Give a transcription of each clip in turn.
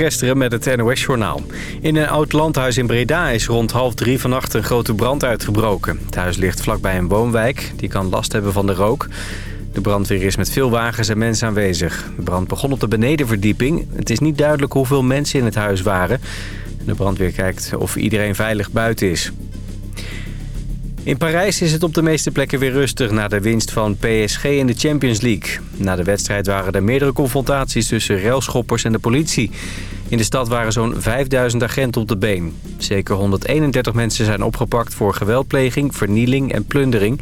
Kesteren met het NOS-journaal. In een oud landhuis in Breda is rond half drie vannacht een grote brand uitgebroken. Het huis ligt vlakbij een woonwijk. Die kan last hebben van de rook. De brandweer is met veel wagens en mensen aanwezig. De brand begon op de benedenverdieping. Het is niet duidelijk hoeveel mensen in het huis waren. De brandweer kijkt of iedereen veilig buiten is. In Parijs is het op de meeste plekken weer rustig na de winst van PSG in de Champions League. Na de wedstrijd waren er meerdere confrontaties tussen railschoppers en de politie. In de stad waren zo'n 5000 agenten op de been. Zeker 131 mensen zijn opgepakt voor geweldpleging, vernieling en plundering.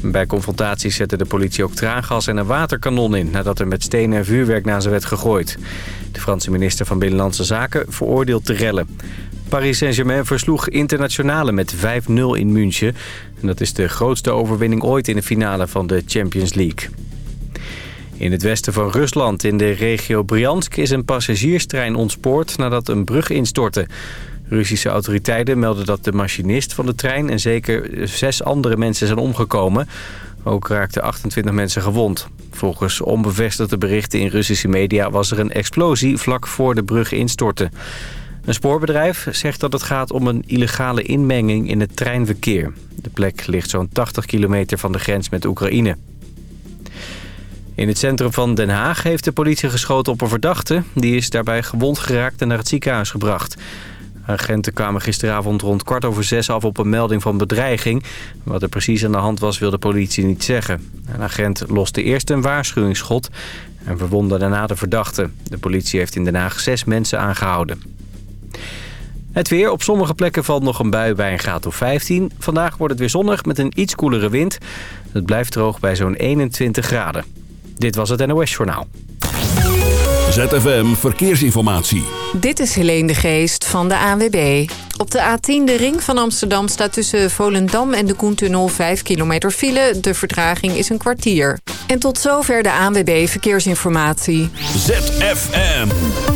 Bij confrontaties zette de politie ook traangas en een waterkanon in... nadat er met stenen en vuurwerk naar ze werd gegooid. De Franse minister van Binnenlandse Zaken veroordeelt de rellen. Paris Saint-Germain versloeg internationale met 5-0 in München. En dat is de grootste overwinning ooit in de finale van de Champions League. In het westen van Rusland, in de regio Bryansk, is een passagierstrein ontspoord nadat een brug instortte. Russische autoriteiten melden dat de machinist van de trein en zeker zes andere mensen zijn omgekomen. Ook raakten 28 mensen gewond. Volgens onbevestigde berichten in Russische media was er een explosie vlak voor de brug instortte. Een spoorbedrijf zegt dat het gaat om een illegale inmenging in het treinverkeer. De plek ligt zo'n 80 kilometer van de grens met Oekraïne. In het centrum van Den Haag heeft de politie geschoten op een verdachte. Die is daarbij gewond geraakt en naar het ziekenhuis gebracht. Agenten kwamen gisteravond rond kwart over zes af op een melding van bedreiging. Wat er precies aan de hand was wil de politie niet zeggen. Een agent loste eerst een waarschuwingsschot en verwondde daarna de verdachte. De politie heeft in Den Haag zes mensen aangehouden. Het weer. Op sommige plekken valt nog een bui bij een graad of 15. Vandaag wordt het weer zonnig met een iets koelere wind. Het blijft droog bij zo'n 21 graden. Dit was het NOS Journaal. ZFM Verkeersinformatie. Dit is Helene de Geest van de ANWB. Op de A10, de ring van Amsterdam, staat tussen Volendam en de Koentunnel 5 kilometer file. De vertraging is een kwartier. En tot zover de ANWB Verkeersinformatie. ZFM.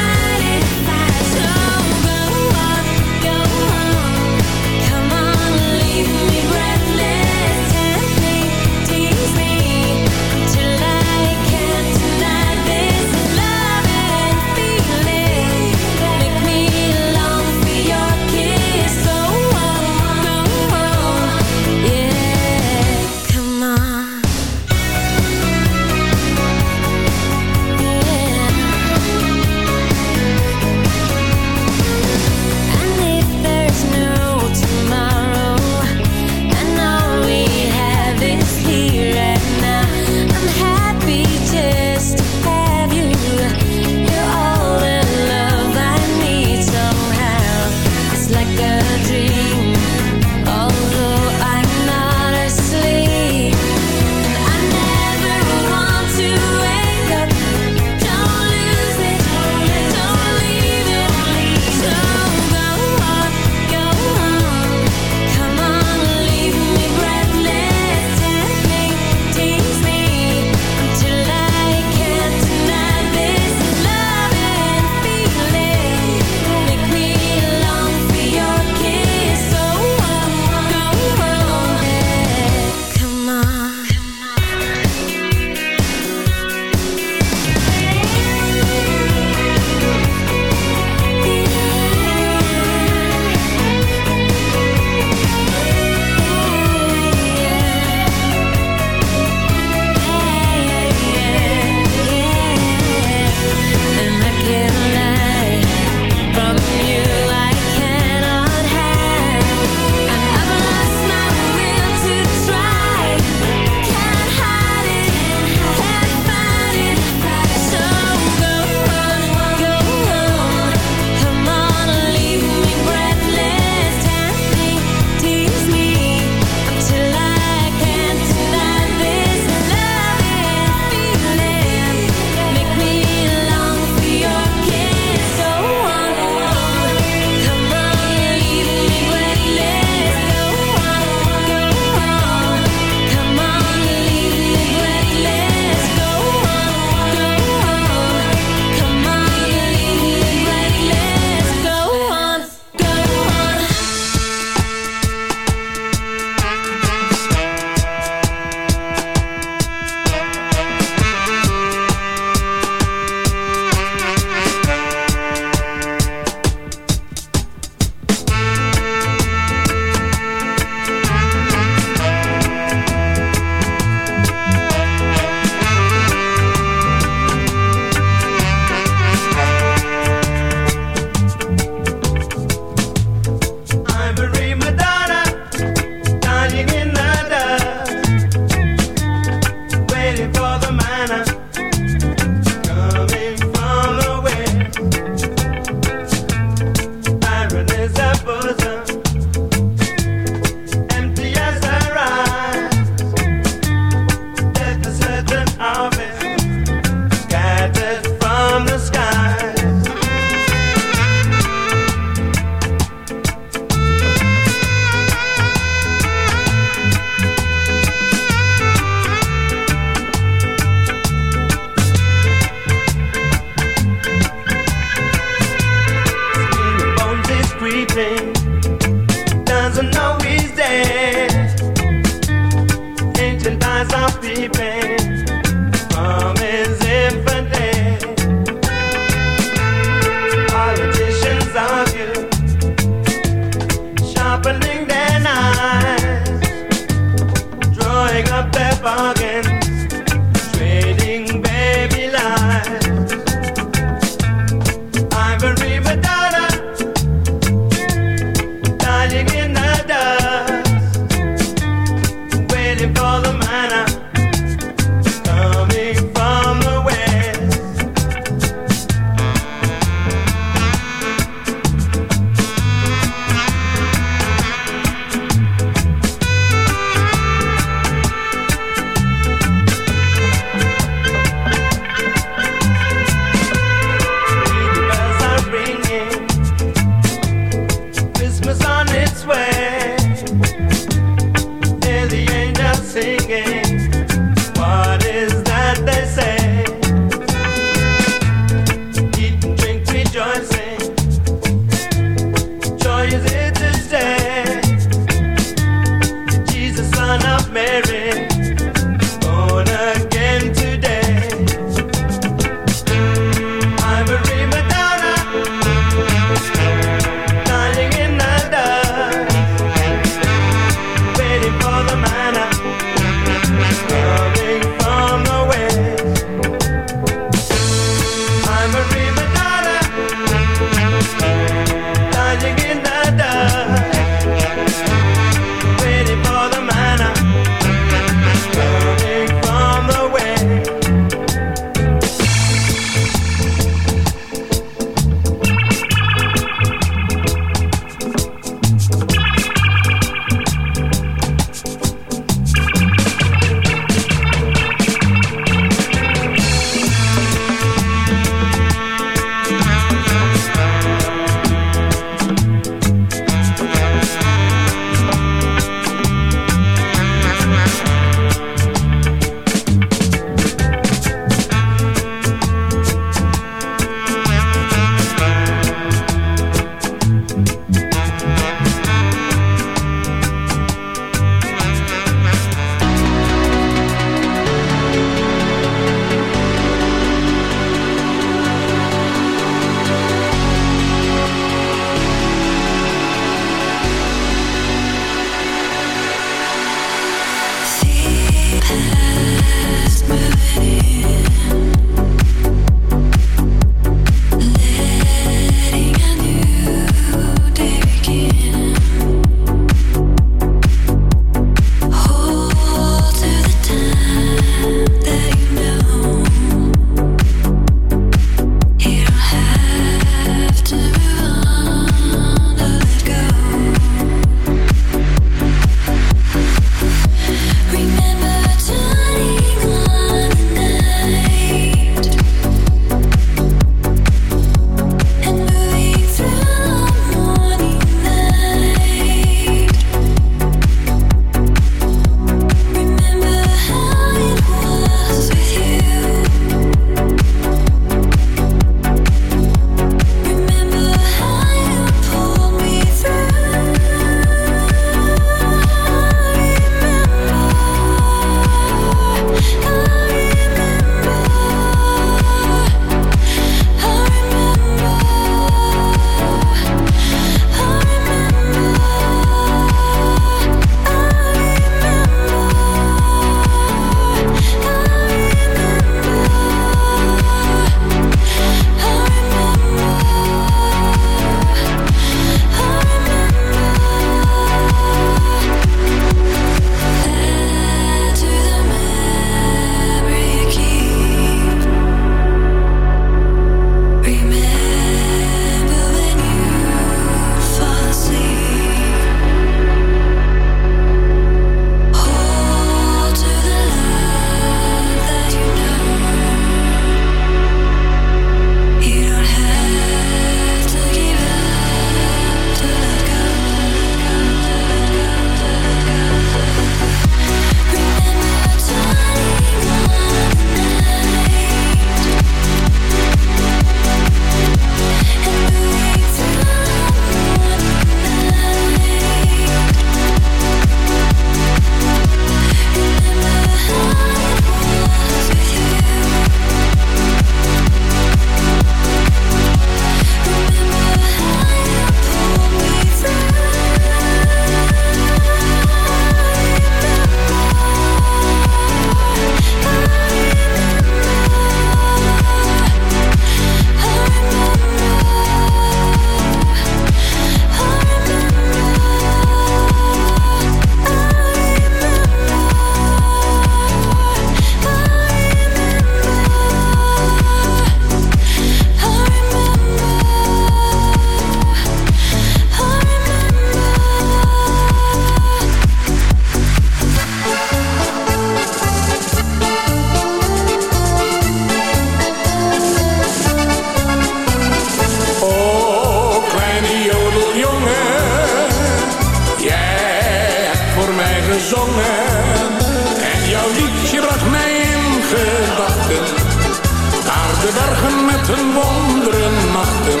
Naar de bergen met hun wonderen nachten.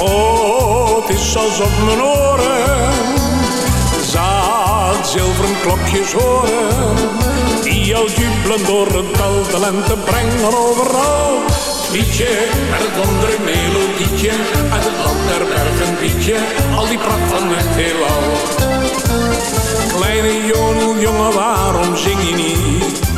Oh, het is alsof mijn oren zaad zilveren klokjes horen. Die al jubelen door het dal, de lente brengen overal. Liedje met het wondere melodietje, uit het land der bergen liedje, al die pracht van het heelal. Kleine jonel, jongen, waarom zing je niet?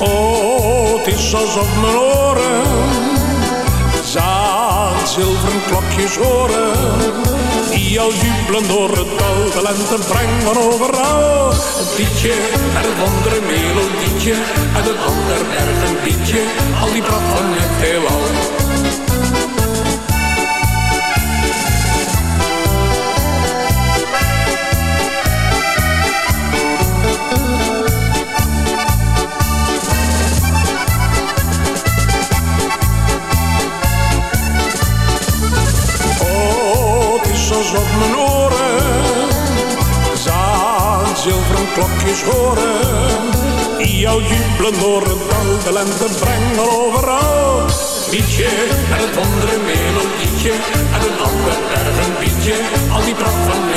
Oh, het is alsof mijn oren zaad zilveren klokjes horen. Die al jubelen door het dal, de lente brengen overal. Het liedje met het wondere melodietje, uit het ander liedje, al die pracht van het heelal. Klokjes horen. Die jou jubelen door het de lente brengen overal. Liedje en het wondere melodietje en een ander bergen liedje, al die pracht van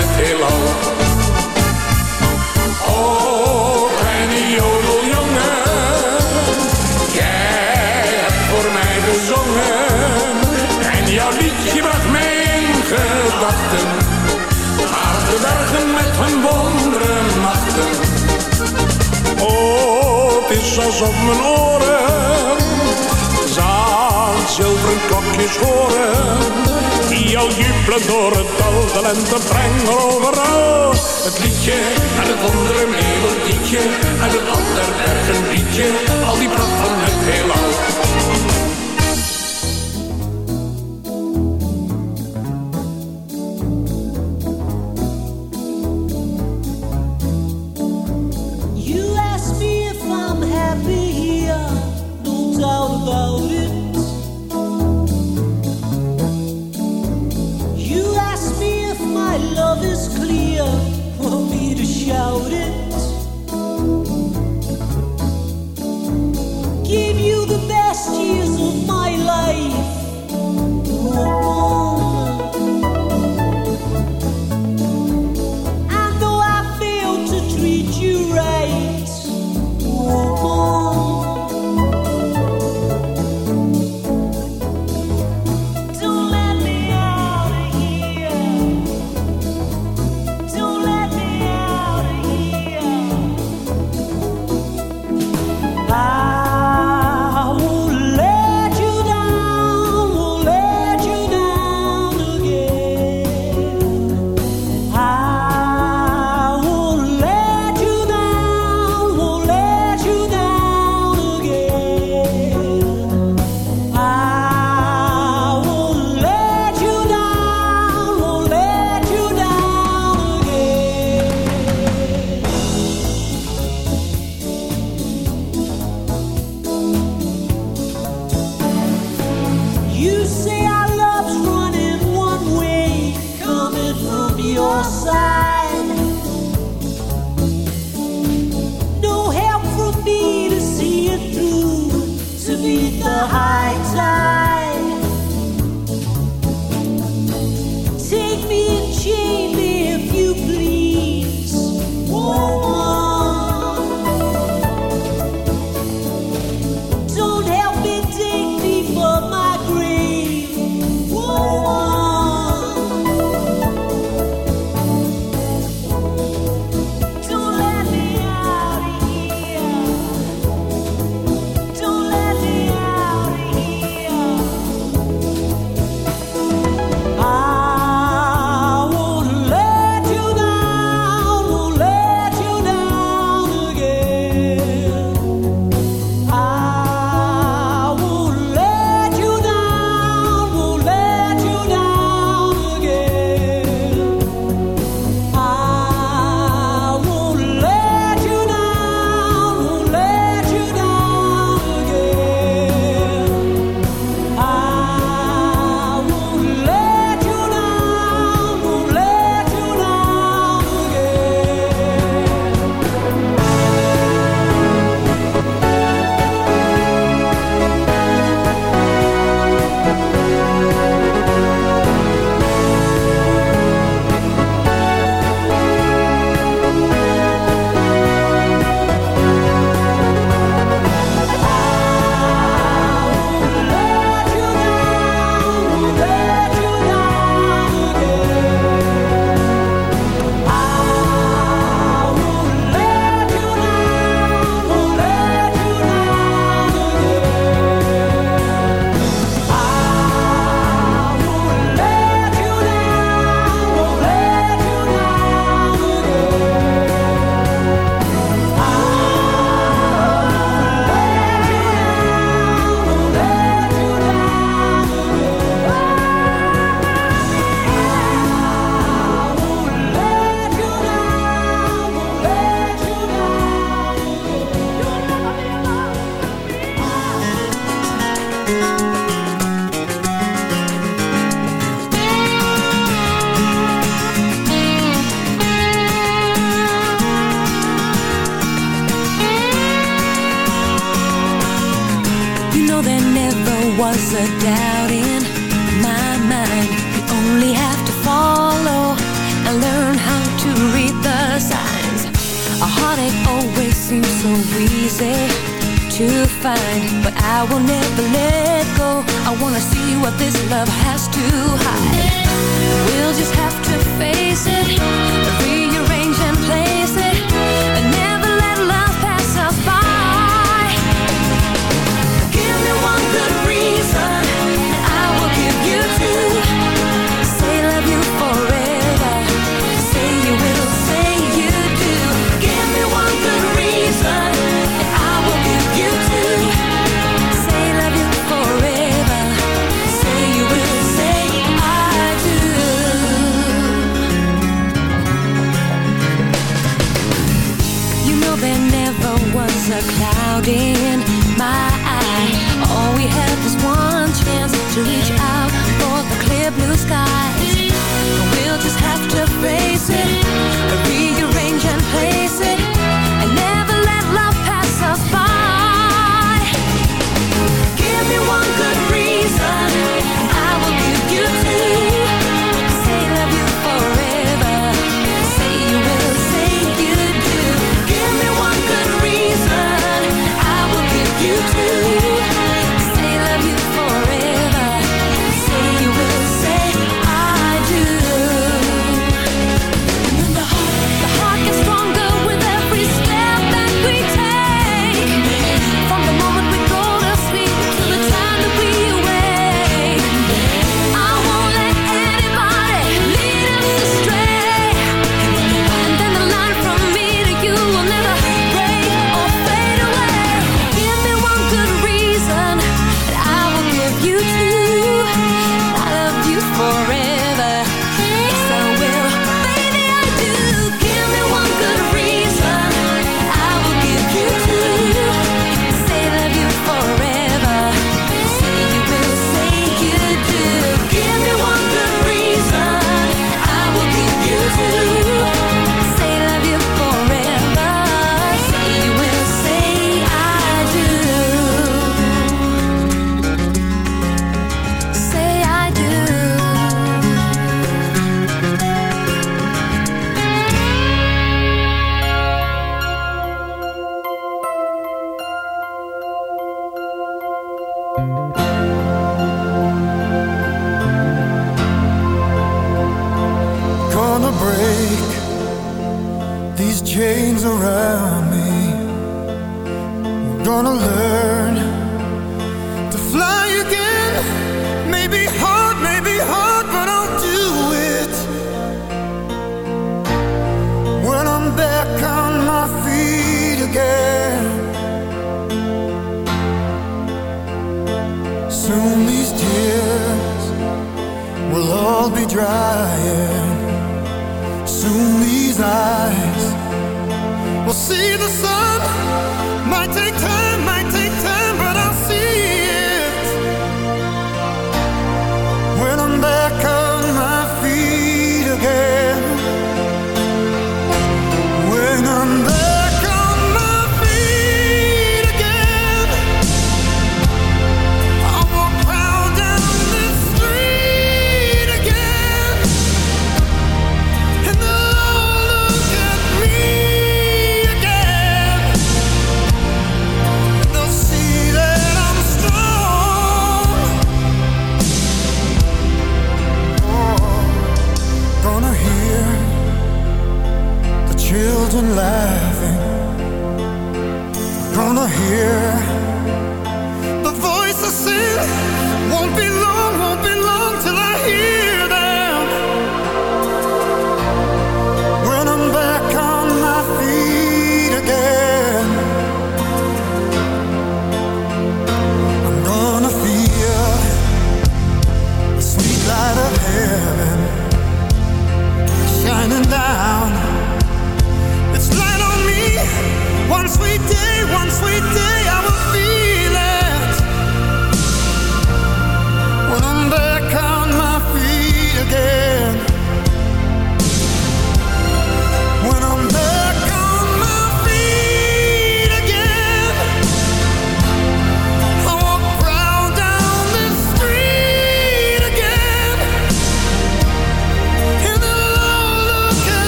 Alsof mijn oren zaad zilveren klokjes horen. Die al jubelen door het dal, de lente brengen overal. Het liedje en het wondere melodietje en het ander bergen liedje, al die pracht van het heelal. Cloud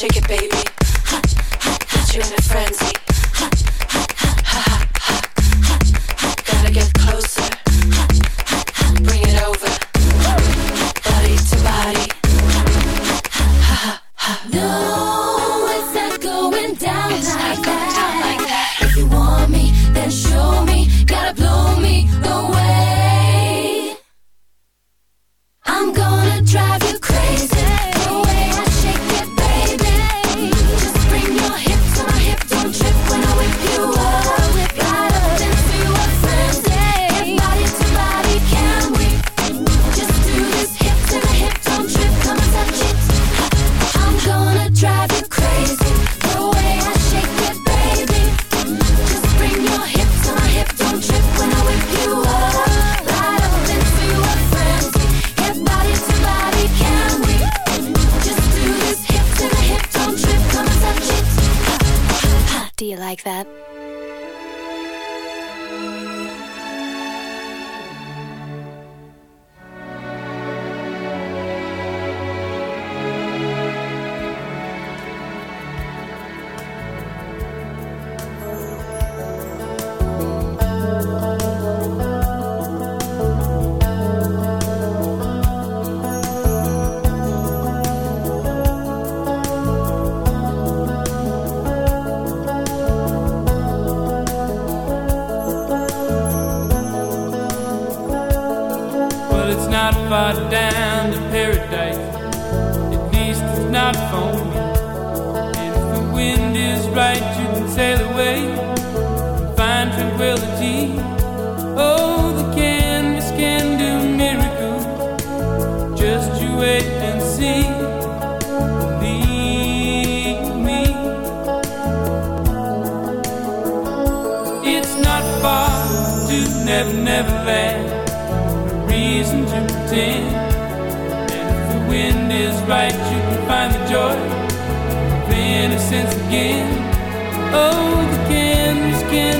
shake it, baby. pretend. And if the wind is right, you can find the joy of innocence again. Oh, the candles can.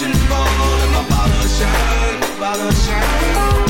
Fall and my bottle shine, bottle shine.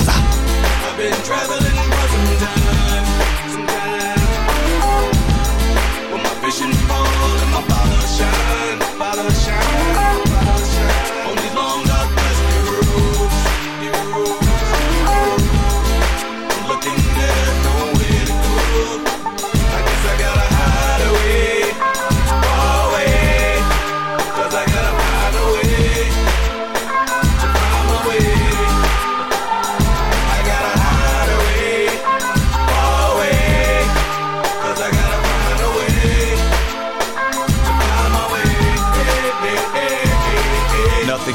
I've been traveling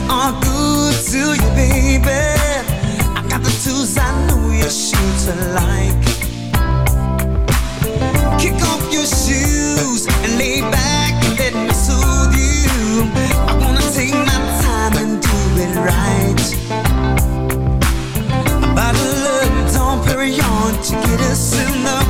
that are good to you, baby. I got the tools I know your shoes are like. Kick off your shoes and lay back and let me soothe you. I wanna take my time and do it right. A bottle of Dom Perignon to get us in the